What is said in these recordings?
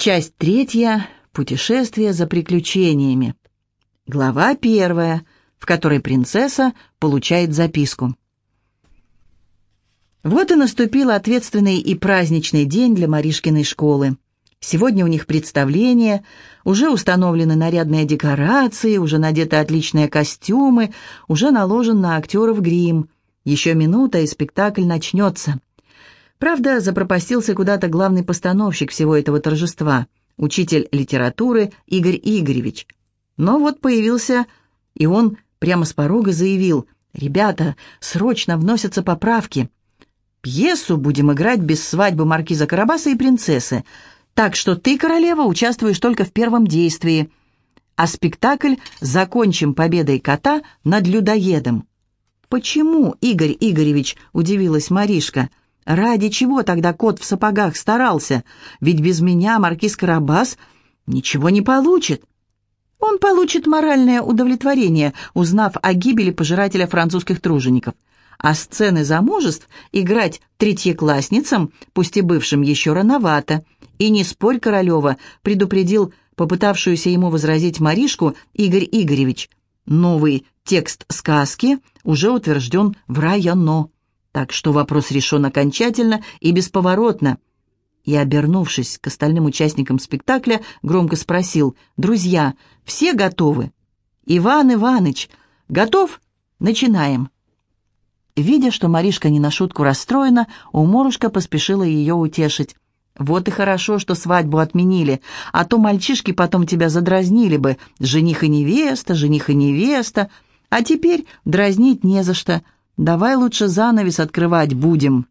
Часть третья. Путешествие за приключениями. Глава первая, в которой принцесса получает записку. Вот и наступил ответственный и праздничный день для Маришкиной школы. Сегодня у них представление, уже установлены нарядные декорации, уже надеты отличные костюмы, уже наложен на актеров грим. Еще минута, и спектакль начнется. Правда, запропастился куда-то главный постановщик всего этого торжества, учитель литературы Игорь Игоревич. Но вот появился, и он прямо с порога заявил, «Ребята, срочно вносятся поправки. Пьесу будем играть без свадьбы маркиза Карабаса и принцессы, так что ты, королева, участвуешь только в первом действии, а спектакль закончим победой кота над людоедом». «Почему, Игорь Игоревич?» — удивилась Маришка. «Ради чего тогда кот в сапогах старался? Ведь без меня маркиз Карабас ничего не получит». Он получит моральное удовлетворение, узнав о гибели пожирателя французских тружеников. А сцены замужеств играть третьеклассницам, пусть и бывшим, еще рановато. И не спорь, Королева, предупредил попытавшуюся ему возразить Маришку Игорь Игоревич. Новый текст сказки уже утвержден в районо. Так что вопрос решен окончательно и бесповоротно. И, обернувшись к остальным участникам спектакля, громко спросил, «Друзья, все готовы?» «Иван Иваныч, готов? Начинаем!» Видя, что Маришка не на шутку расстроена, уморушка поспешила ее утешить. «Вот и хорошо, что свадьбу отменили, а то мальчишки потом тебя задразнили бы. Жених и невеста, жених и невеста. А теперь дразнить не за что. Давай лучше занавес открывать будем.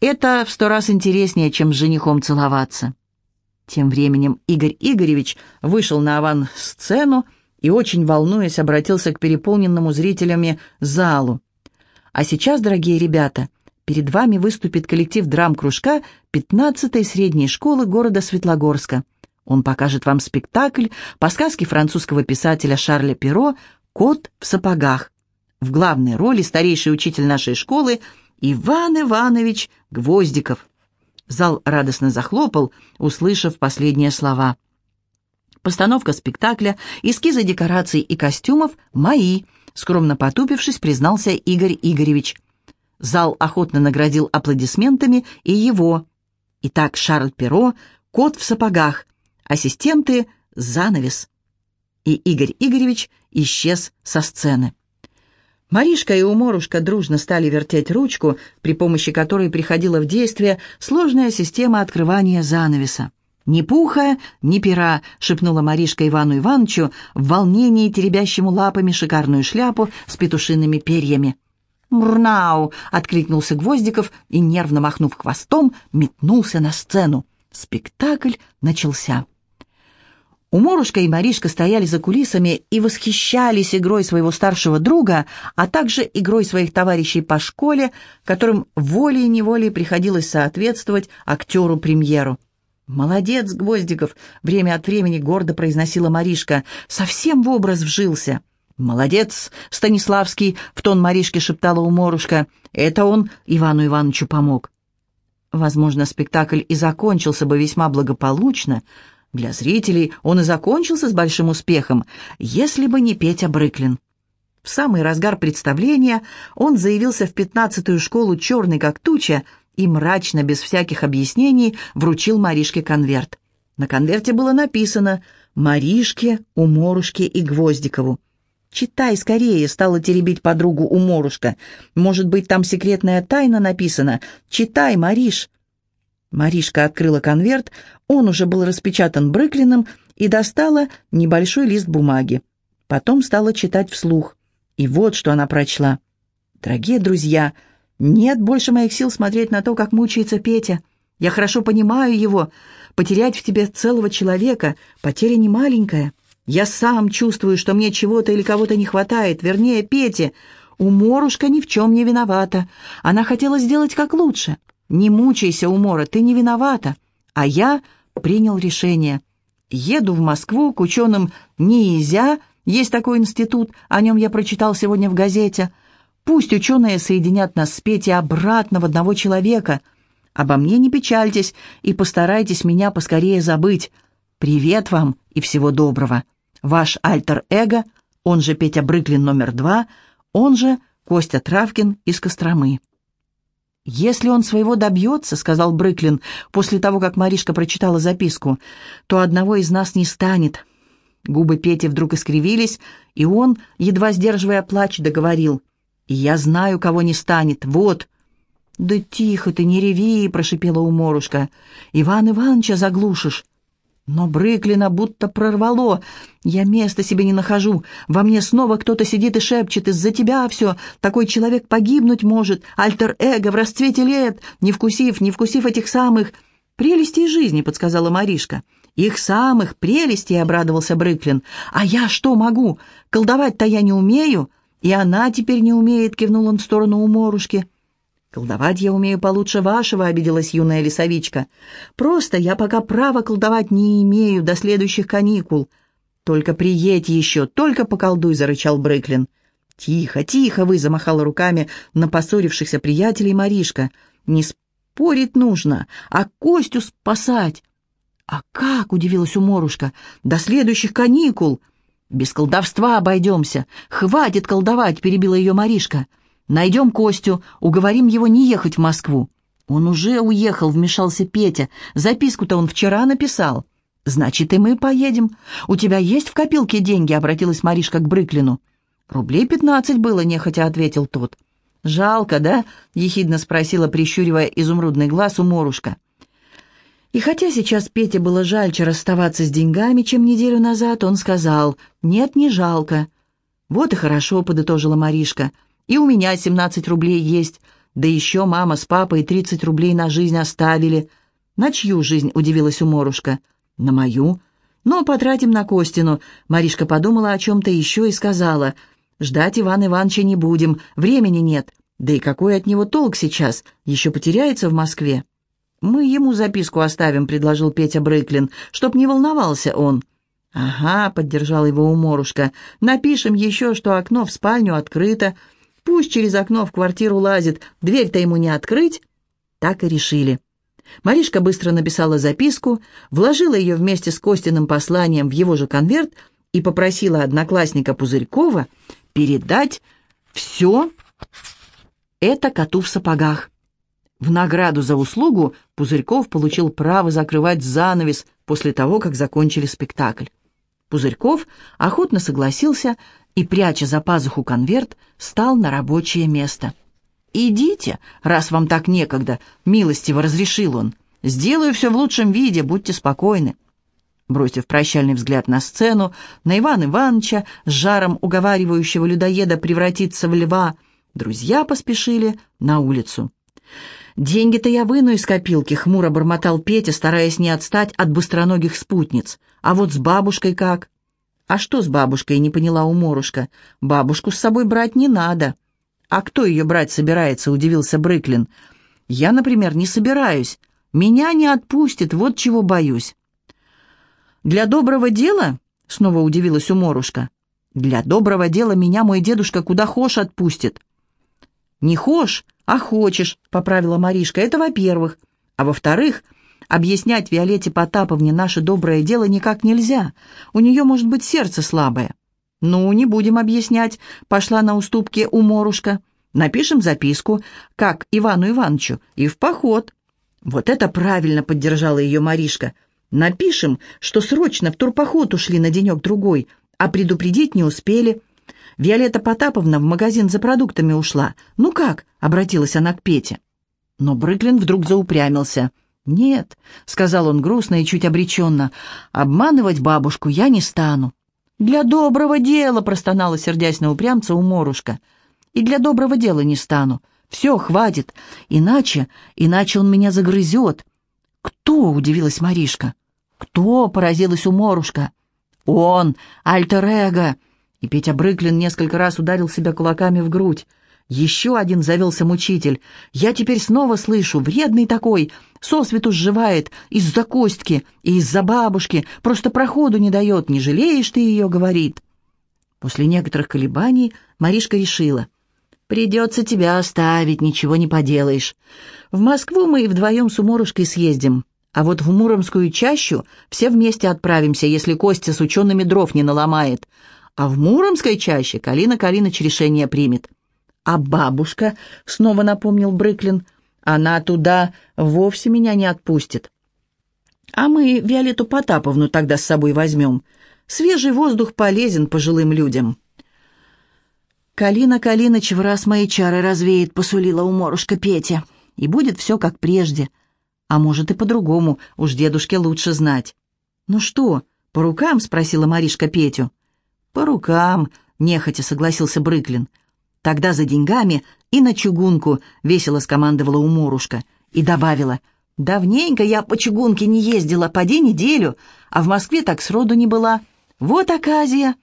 Это в сто раз интереснее, чем с женихом целоваться». Тем временем Игорь Игоревич вышел на аван-сцену и, очень волнуясь, обратился к переполненному зрителями залу. «А сейчас, дорогие ребята, перед вами выступит коллектив драм-кружка 15-й средней школы города Светлогорска. Он покажет вам спектакль по сказке французского писателя Шарля Перро «Кот в сапогах». В главной роли старейший учитель нашей школы Иван Иванович Гвоздиков. Зал радостно захлопал, услышав последние слова. Постановка спектакля, эскизы декораций и костюмов мои, скромно потупившись, признался Игорь Игоревич. Зал охотно наградил аплодисментами и его. Итак, Шарль Перо, кот в сапогах, ассистенты, занавес. И Игорь Игоревич исчез со сцены. Маришка и Уморушка дружно стали вертеть ручку, при помощи которой приходила в действие сложная система открывания занавеса. «Ни пуха, ни пера», — шепнула Маришка Ивану Ивановичу, в волнении теребящему лапами шикарную шляпу с петушиными перьями. «Мурнау!» — откликнулся Гвоздиков и, нервно махнув хвостом, метнулся на сцену. Спектакль начался. Уморушка и Маришка стояли за кулисами и восхищались игрой своего старшего друга, а также игрой своих товарищей по школе, которым волей-неволей приходилось соответствовать актеру-премьеру. «Молодец, Гвоздиков!» — время от времени гордо произносила Маришка. «Совсем в образ вжился!» «Молодец, Станиславский!» — в тон Маришки шептала Уморушка. «Это он Ивану Ивановичу помог». Возможно, спектакль и закончился бы весьма благополучно, для зрителей он и закончился с большим успехом, если бы не Петя Брыклин. В самый разгар представления он заявился в пятнадцатую школу черный как туча и мрачно, без всяких объяснений, вручил Маришке конверт. На конверте было написано «Маришке, Уморушке и Гвоздикову». «Читай скорее», — стала теребить подругу Уморушка. «Может быть, там секретная тайна написана? Читай, Мариш». Маришка открыла конверт, он уже был распечатан Брыклиным, и достала небольшой лист бумаги. Потом стала читать вслух. И вот что она прочла. «Дорогие друзья, нет больше моих сил смотреть на то, как мучается Петя. Я хорошо понимаю его. Потерять в тебе целого человека — потеря не маленькая. Я сам чувствую, что мне чего-то или кого-то не хватает, вернее, Пете. Уморушка ни в чем не виновата. Она хотела сделать как лучше. Не мучайся, Умора, ты не виновата. А я принял решение. Еду в Москву к ученым НИИЗЯ, есть такой институт, о нем я прочитал сегодня в газете. Пусть ученые соединят нас с Петей обратно в одного человека. Обо мне не печальтесь и постарайтесь меня поскорее забыть. Привет вам и всего доброго. Ваш альтер-эго, он же Петя Брыклин номер два, он же Костя Травкин из Костромы. «Если он своего добьется, — сказал Брыклин после того, как Маришка прочитала записку, — то одного из нас не станет». Губы Пети вдруг искривились, и он, едва сдерживая плач, договорил. «Я знаю, кого не станет. Вот». «Да тихо ты, не реви!» — прошипела уморушка. «Иван Ивановича заглушишь». Но Брыклина будто прорвало. Я места себе не нахожу. Во мне снова кто-то сидит и шепчет. Из-за тебя все. Такой человек погибнуть может. Альтер-эго в расцвете лет. Не вкусив, не вкусив этих самых... «Прелестей жизни», — подсказала Маришка. «Их самых прелестей», — обрадовался Брыклин. «А я что могу? Колдовать-то я не умею». «И она теперь не умеет», — кивнул он в сторону уморушки. «Колдовать я умею получше вашего», — обиделась юная лесовичка. «Просто я пока права колдовать не имею до следующих каникул». «Только приедь еще, только поколдуй», — зарычал Брыклин. «Тихо, тихо вы!» — замахала руками на поссорившихся приятелей Маришка. «Не спорить нужно, а Костю спасать». «А как?» — удивилась уморушка. «До следующих каникул». «Без колдовства обойдемся. Хватит колдовать», — перебила ее Маришка. Найдем Костю, уговорим его не ехать в Москву». «Он уже уехал», — вмешался Петя. «Записку-то он вчера написал». «Значит, и мы поедем. У тебя есть в копилке деньги?» — обратилась Маришка к Брыклину. «Рублей пятнадцать было», — нехотя ответил тот. «Жалко, да?» — ехидно спросила, прищуривая изумрудный глаз у Морушка. И хотя сейчас Пете было жальче расставаться с деньгами, чем неделю назад, он сказал, «Нет, не жалко». «Вот и хорошо», — подытожила Маришка. И у меня 17 рублей есть, да еще мама с папой 30 рублей на жизнь оставили. На чью жизнь, удивилась уморушка? На мою. Но потратим на Костину. Маришка подумала о чем-то еще и сказала. Ждать Ивана Ивановича не будем, времени нет. Да и какой от него толк сейчас? Еще потеряется в Москве. «Мы ему записку оставим», — предложил Петя Брыклин, «чтоб не волновался он». «Ага», — поддержал его уморушка, — «напишем еще, что окно в спальню открыто, Пусть через окно в квартиру лазит, дверь-то ему не открыть. Так и решили. Маришка быстро написала записку, вложила ее вместе с Костиным посланием в его же конверт и попросила одноклассника Пузырькова передать все это коту в сапогах. В награду за услугу Пузырьков получил право закрывать занавес после того, как закончили спектакль. Пузырьков охотно согласился и, пряча за пазуху конверт, стал на рабочее место. «Идите, раз вам так некогда», — милостиво разрешил он. «Сделаю все в лучшем виде, будьте спокойны». Бросив прощальный взгляд на сцену, на Ивана Ивановича, с жаром уговаривающего людоеда превратиться в льва, друзья поспешили на улицу. «Деньги-то я выну из копилки», — хмуро бормотал Петя, стараясь не отстать от быстроногих спутниц. «А вот с бабушкой как?» «А что с бабушкой?» — не поняла уморушка. «Бабушку с собой брать не надо». «А кто ее брать собирается?» — удивился Брыклин. «Я, например, не собираюсь. Меня не отпустит, вот чего боюсь». «Для доброго дела?» — снова удивилась уморушка. «Для доброго дела меня мой дедушка куда хошь отпустит». «Не хошь, а хочешь», — поправила Маришка. «Это во-первых. А во-вторых, Объяснять Виолетте Потаповне наше доброе дело никак нельзя. У нее может быть сердце слабое. «Ну, не будем объяснять», — пошла на уступки уморушка. «Напишем записку, как Ивану Ивановичу, и в поход». «Вот это правильно», — поддержала ее Маришка. «Напишем, что срочно в турпоход ушли на денек-другой, а предупредить не успели». Виолетта Потаповна в магазин за продуктами ушла. «Ну как?» — обратилась она к Пете. Но Брыклин вдруг заупрямился. «Нет», — сказал он грустно и чуть обреченно, — «обманывать бабушку я не стану». «Для доброго дела», — простонала, сердясь на упрямца, уморушка. «И для доброго дела не стану. Все, хватит. Иначе, иначе он меня загрызет». «Кто?» — удивилась Маришка. «Кто?» — поразилась уморушка. «Он! Альтер-эго!» И Петя Брыклин несколько раз ударил себя кулаками в грудь. Еще один завелся мучитель. Я теперь снова слышу, вредный такой, сосвету сживает, из-за костки и из-за бабушки, просто проходу не дает, не жалеешь ты ее, говорит. После некоторых колебаний Маришка решила. «Придется тебя оставить, ничего не поделаешь. В Москву мы и вдвоем с Уморушкой съездим, а вот в Муромскую чащу все вместе отправимся, если Костя с учеными дров не наломает. А в Муромской чаще Калина Калиныч решение примет». «А бабушка?» — снова напомнил Брыклин. «Она туда вовсе меня не отпустит». «А мы Виолетту Потаповну тогда с собой возьмем. Свежий воздух полезен пожилым людям». «Калина Калиныч в раз мои чары развеет», — посулила уморушка Петя. «И будет все как прежде. А может и по-другому, уж дедушке лучше знать». «Ну что, по рукам?» — спросила Маришка Петю. «По рукам», — нехотя согласился Брыклин. «Тогда за деньгами и на чугунку», — весело скомандовала уморушка. И добавила, «Давненько я по чугунке не ездила, поди неделю, а в Москве так сроду не была. Вот оказия».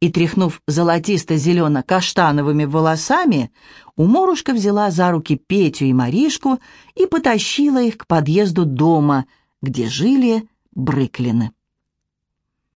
И, тряхнув золотисто-зелено-каштановыми волосами, уморушка взяла за руки Петю и Маришку и потащила их к подъезду дома, где жили Брыклины.